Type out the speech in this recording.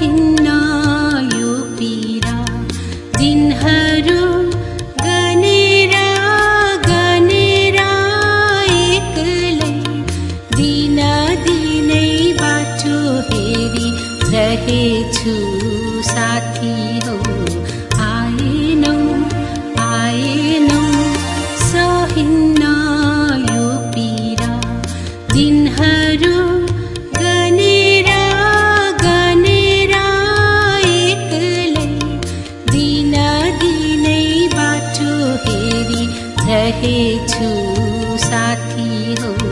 यो पीडा तिहार गनेरा गनेरा दिन दिनै हेरी हेरिरहेछु साथी हो फेरी रहे छु साथी हो।